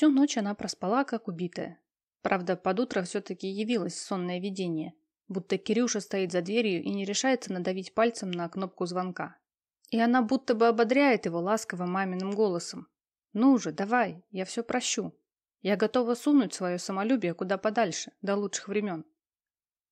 Всю ночь она проспала, как убитая. Правда, под утро все-таки явилось сонное видение, будто Кирюша стоит за дверью и не решается надавить пальцем на кнопку звонка. И она будто бы ободряет его ласковым маминым голосом. «Ну же, давай, я все прощу. Я готова сунуть свое самолюбие куда подальше, до лучших времен».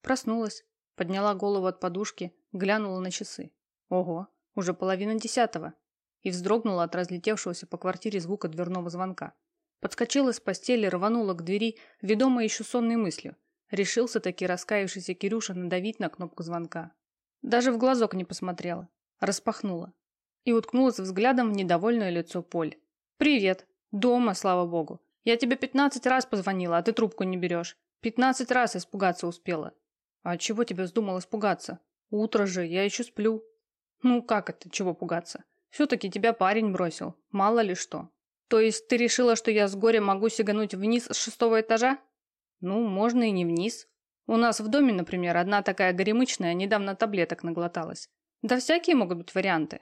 Проснулась, подняла голову от подушки, глянула на часы. Ого, уже половина десятого. И вздрогнула от разлетевшегося по квартире звука дверного звонка. Подскочила с постели, рванула к двери, ведомая еще сонной мыслью. Решился таки раскаявшийся Кирюша надавить на кнопку звонка. Даже в глазок не посмотрела. Распахнула. И уткнулась взглядом в недовольное лицо Поль. «Привет. Дома, слава богу. Я тебе пятнадцать раз позвонила, а ты трубку не берешь. Пятнадцать раз испугаться успела. А чего тебе вздумал испугаться? Утро же, я еще сплю. Ну как это, чего пугаться? Все-таки тебя парень бросил. Мало ли что. То есть ты решила, что я с горя могу сигануть вниз с шестого этажа? Ну, можно и не вниз. У нас в доме, например, одна такая горемычная недавно таблеток наглоталась. Да всякие могут быть варианты.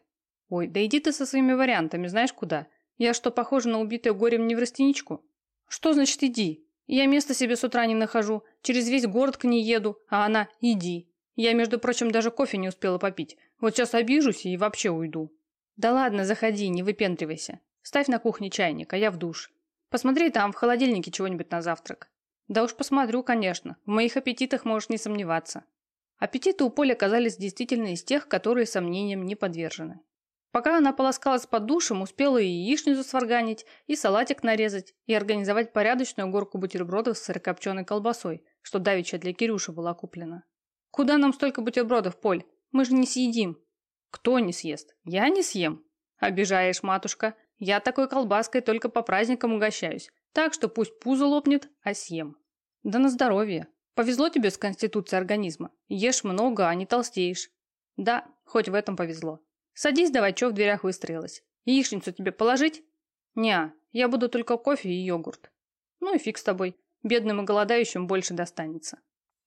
Ой, да иди ты со своими вариантами, знаешь куда? Я что, похожа на убитую горем неврастеничку? Что значит иди? Я места себе с утра не нахожу, через весь город к ней еду, а она иди. Я, между прочим, даже кофе не успела попить. Вот сейчас обижусь и вообще уйду. Да ладно, заходи, не выпендривайся. Ставь на кухне чайник, а я в душ. Посмотри там, в холодильнике чего-нибудь на завтрак. Да уж посмотрю, конечно. В моих аппетитах можешь не сомневаться. Аппетиты у Поли оказались действительно из тех, которые сомнениям не подвержены. Пока она полоскалась под душем, успела и яичницу сварганить, и салатик нарезать, и организовать порядочную горку бутербродов с сырокопченой колбасой, что давеча для Кирюши была куплена. «Куда нам столько бутербродов, Поль? Мы же не съедим». «Кто не съест? Я не съем». «Обижаешь, матушка. Я такой колбаской только по праздникам угощаюсь, так что пусть пузо лопнет, а съем. Да на здоровье. Повезло тебе с конституцией организма. Ешь много, а не толстеешь. Да, хоть в этом повезло. Садись давай, чё в дверях выстроилась. Яичницу тебе положить? Неа, я буду только кофе и йогурт. Ну и фиг с тобой. Бедным и голодающим больше достанется.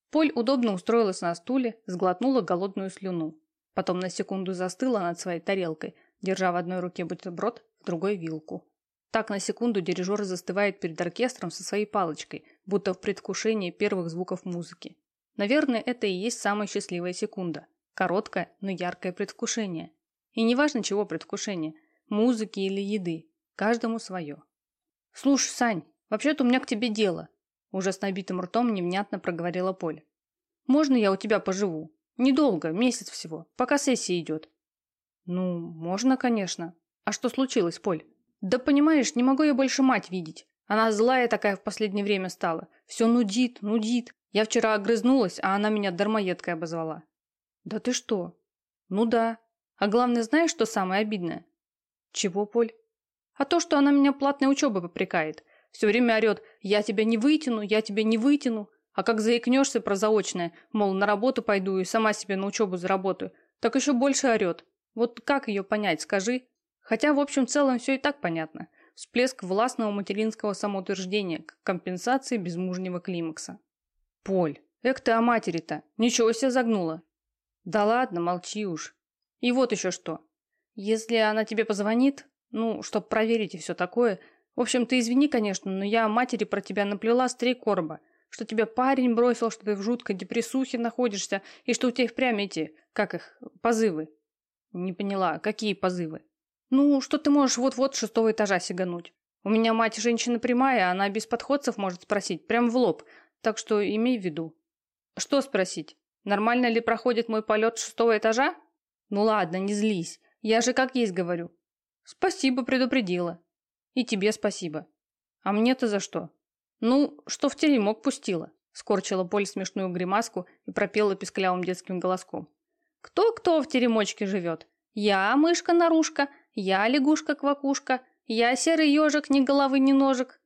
Поль удобно устроилась на стуле, сглотнула голодную слюну. Потом на секунду застыла над своей тарелкой, держа в одной руке бутерброд, другой вилку. Так на секунду дирижер застывает перед оркестром со своей палочкой, будто в предвкушении первых звуков музыки. Наверное, это и есть самая счастливая секунда. Короткое, но яркое предвкушение. И неважно, чего предвкушение – музыки или еды. Каждому свое. «Слушай, Сань, вообще-то у меня к тебе дело», – уже с набитым ртом невнятно проговорила Поль. «Можно я у тебя поживу? Недолго, месяц всего, пока сессия идет». «Ну, можно, конечно. А что случилось, Поль?» «Да понимаешь, не могу я больше мать видеть. Она злая такая в последнее время стала. Все нудит, нудит. Я вчера огрызнулась, а она меня дармоедкой обозвала». «Да ты что?» «Ну да. А главное, знаешь, что самое обидное?» «Чего, Поль?» «А то, что она меня платной учебой попрекает. Все время орет «я тебя не вытяну, я тебя не вытяну». А как заикнешься про заочное, мол, на работу пойду и сама себе на учебу заработаю, так еще больше орет. Вот как ее понять, скажи? Хотя, в общем целом, все и так понятно. Всплеск властного материнского самоутверждения к компенсации безмужнего климакса. Поль, эк ты о матери-то, ничего себе загнула. Да ладно, молчи уж. И вот еще что. Если она тебе позвонит, ну, чтоб проверить и все такое, в общем, ты извини, конечно, но я матери про тебя наплела с три короба, что тебя парень бросил, что ты в жуткой депрессухе находишься, и что у тебя впрямь эти, как их, позывы. Не поняла, какие позывы? «Ну, что ты можешь вот-вот шестого этажа сигануть? У меня мать женщина прямая, она без подходцев может спросить, прям в лоб, так что имей в виду». «Что спросить? Нормально ли проходит мой полет шестого этажа?» «Ну ладно, не злись, я же как есть говорю». «Спасибо, предупредила». «И тебе спасибо». «А мне-то за что?» «Ну, что в теремок пустила», скорчила Поль смешную гримаску и пропела писклявым детским голоском. «Кто-кто в теремочке живет? Я, мышка-нарушка, я лягушка-квакушка, я серый ежик, ни головы, ни ножек.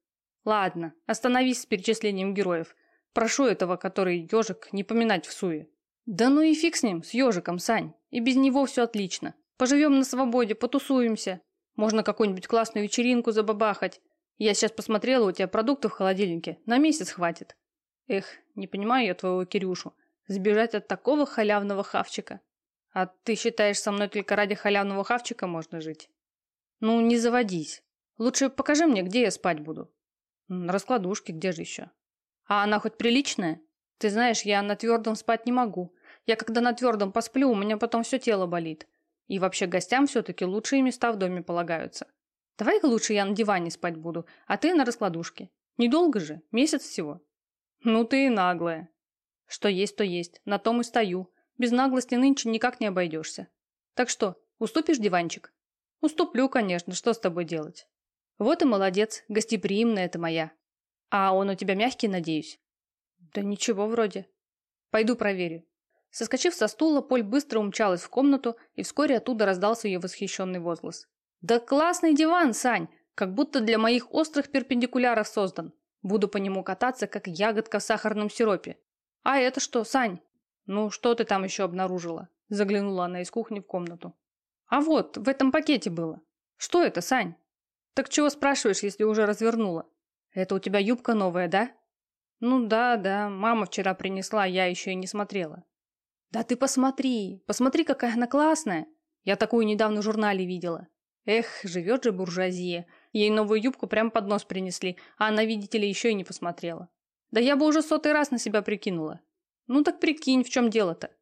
Ладно, остановись с перечислением героев. Прошу этого, который ежик, не поминать в суе. Да ну и фиг с ним, с ежиком, Сань. И без него все отлично. Поживем на свободе, потусуемся. Можно какую-нибудь классную вечеринку забабахать. Я сейчас посмотрела, у тебя продуктов в холодильнике. На месяц хватит. Эх, не понимаю я твоего Кирюшу. Сбежать от такого халявного хавчика. А ты считаешь, со мной только ради халявного хавчика можно жить? Ну, не заводись. Лучше покажи мне, где я спать буду. На раскладушке, где же еще? А она хоть приличная? Ты знаешь, я на твердом спать не могу. Я когда на твердом посплю, у меня потом все тело болит. И вообще гостям все-таки лучшие места в доме полагаются. Давай-ка лучше я на диване спать буду, а ты на раскладушке. Недолго же, месяц всего. Ну ты и наглая. Что есть, то есть. На том и стою. Без наглости нынче никак не обойдешься. Так что, уступишь диванчик? Уступлю, конечно, что с тобой делать? Вот и молодец, гостеприимная это моя. А он у тебя мягкий, надеюсь? Да ничего вроде. Пойду проверю. Соскочив со стула, Поль быстро умчалась в комнату, и вскоре оттуда раздался ее восхищенный возглас. «Да классный диван, Сань! Как будто для моих острых перпендикуляров создан. Буду по нему кататься, как ягодка в сахарном сиропе. А это что, Сань? Ну, что ты там еще обнаружила? Заглянула она из кухни в комнату. А вот, в этом пакете было. Что это, Сань? Так чего спрашиваешь, если уже развернула? Это у тебя юбка новая, да? Ну да, да, мама вчера принесла, я еще и не смотрела. Да ты посмотри, посмотри, какая она классная. Я такую недавно в журнале видела. Эх, живет же буржуазия. Ей новую юбку прямо под нос принесли, а она, видите ли, еще и не посмотрела. Да я бы уже сотый раз на себя прикинула. Ну так прикинь, в чем дело-то?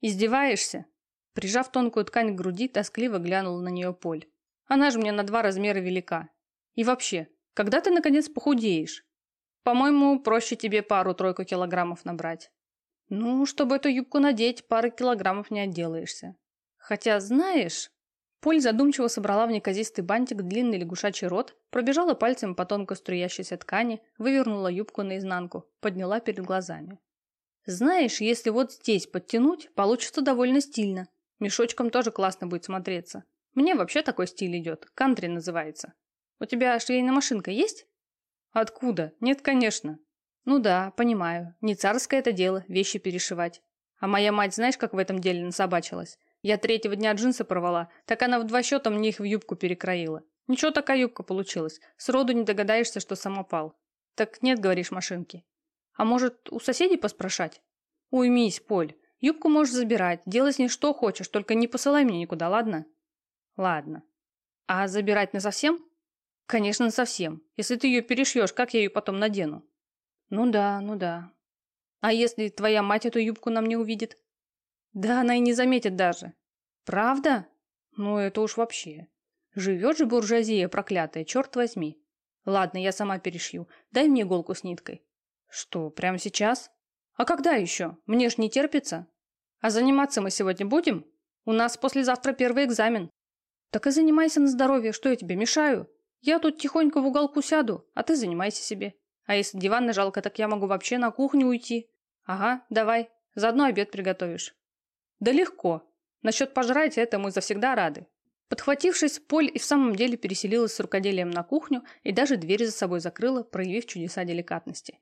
Издеваешься? Прижав тонкую ткань к груди, тоскливо глянул на нее Поль. Она же мне на два размера велика. И вообще, когда ты, наконец, похудеешь? По-моему, проще тебе пару-тройку килограммов набрать. Ну, чтобы эту юбку надеть, пары килограммов не отделаешься. Хотя, знаешь, Поль задумчиво собрала в неказистый бантик длинный лягушачий рот, пробежала пальцем по тонко струящейся ткани, вывернула юбку наизнанку, подняла перед глазами. «Знаешь, если вот здесь подтянуть, получится довольно стильно. Мешочком тоже классно будет смотреться. Мне вообще такой стиль идет, кантри называется. У тебя швейная машинка есть?» «Откуда? Нет, конечно». «Ну да, понимаю. Не царское это дело, вещи перешивать. А моя мать знаешь, как в этом деле насобачилась? Я третьего дня джинсы порвала, так она в два счета мне их в юбку перекроила. Ничего такая юбка получилась. Сроду не догадаешься, что самопал. Так нет, говоришь, машинки. А может, у соседей поспрашать? Уймись, Поль. Юбку можешь забирать, делай с ней что хочешь, только не посылай меня никуда, ладно? Ладно. А забирать на совсем? Конечно, на совсем. Если ты ее перешьешь, как я ее потом надену? Ну да, ну да. А если твоя мать эту юбку нам не увидит? Да она и не заметит даже. Правда? Ну это уж вообще. Живет же буржуазия проклятая, черт возьми. Ладно, я сама перешью. Дай мне иголку с ниткой. Что, прямо сейчас? А когда еще? Мне ж не терпится. А заниматься мы сегодня будем? У нас послезавтра первый экзамен. Так и занимайся на здоровье, что я тебе мешаю? Я тут тихонько в уголку сяду, а ты занимайся себе. А если диван жалко, так я могу вообще на кухню уйти. Ага, давай, заодно обед приготовишь. Да легко. Насчет пожрать это мы завсегда рады. Подхватившись, Поль и в самом деле переселилась с рукоделием на кухню и даже дверь за собой закрыла, проявив чудеса деликатности.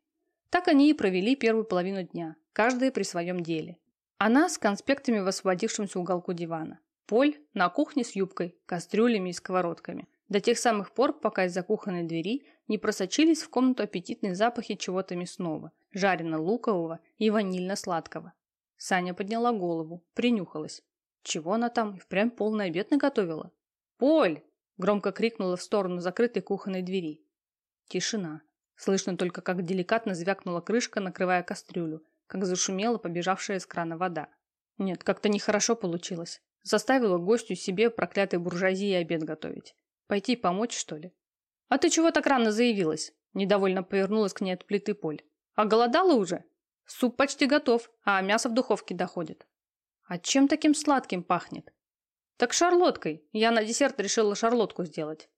Так они и провели первую половину дня, каждая при своем деле. Она с конспектами в освободившемся уголку дивана. Поль на кухне с юбкой, кастрюлями и сковородками. До тех самых пор, пока из-за кухонной двери не просочились в комнату аппетитные запахи чего-то мясного, жарено-лукового и ванильно-сладкого. Саня подняла голову, принюхалась. Чего она там и впрямь полный обед наготовила? «Поль!» – громко крикнула в сторону закрытой кухонной двери. Тишина. Слышно только, как деликатно звякнула крышка, накрывая кастрюлю, как зашумела побежавшая из крана вода. Нет, как-то нехорошо получилось. Заставила гостю себе проклятой буржуазии обед готовить. Пойти помочь, что ли? «А ты чего так рано заявилась?» Недовольно повернулась к ней от плиты Поль. «А голодала уже?» Суп почти готов, а мясо в духовке доходит. А чем таким сладким пахнет? Так шарлоткой. Я на десерт решила шарлотку сделать.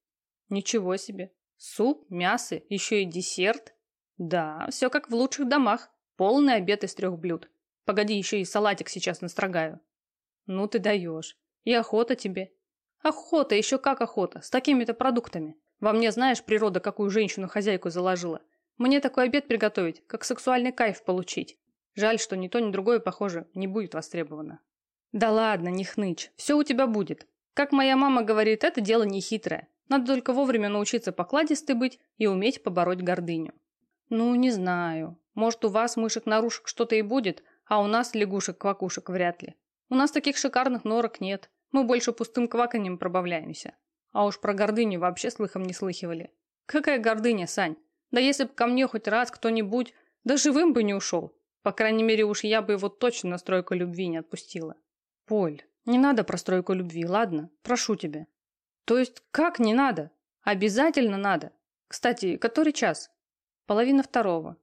Ничего себе. Суп, мясо, еще и десерт. Да, все как в лучших домах. Полный обед из трех блюд. Погоди, еще и салатик сейчас настрогаю. Ну ты даешь. И охота тебе. Охота, еще как охота. С такими-то продуктами. Во мне, знаешь, природа какую женщину-хозяйку заложила. Мне такой обед приготовить, как сексуальный кайф получить. Жаль, что ни то, ни другое, похоже, не будет востребовано. Да ладно, не хнычь, все у тебя будет. Как моя мама говорит, это дело не хитрое. Надо только вовремя научиться покладистой быть и уметь побороть гордыню. Ну, не знаю. Может, у вас, мышек-нарушек, что-то и будет, а у нас, лягушек-квакушек, вряд ли. У нас таких шикарных норок нет. Мы больше пустым кваканьем пробавляемся. А уж про гордыню вообще слыхом не слыхивали. Какая гордыня, Сань? Да если бы ко мне хоть раз кто-нибудь, да живым бы не ушел. По крайней мере, уж я бы его точно на стройку любви не отпустила. Поль, не надо про стройку любви, ладно? Прошу тебя. То есть как не надо? Обязательно надо. Кстати, который час? Половина второго.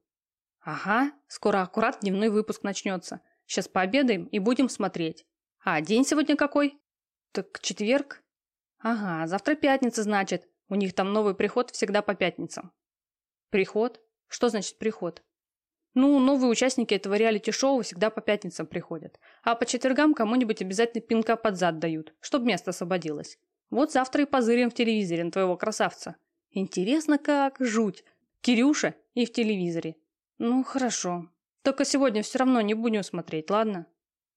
Ага, скоро аккурат дневной выпуск начнется. Сейчас пообедаем и будем смотреть. А день сегодня какой? Так четверг. Ага, завтра пятница, значит. У них там новый приход всегда по пятницам. Приход? Что значит приход? Ну, новые участники этого реалити-шоу всегда по пятницам приходят. А по четвергам кому-нибудь обязательно пинка под зад дают, чтобы место освободилось. Вот завтра и позырим в телевизоре на твоего красавца. Интересно как, жуть. Кирюша и в телевизоре. Ну, хорошо. Только сегодня все равно не будем смотреть, ладно?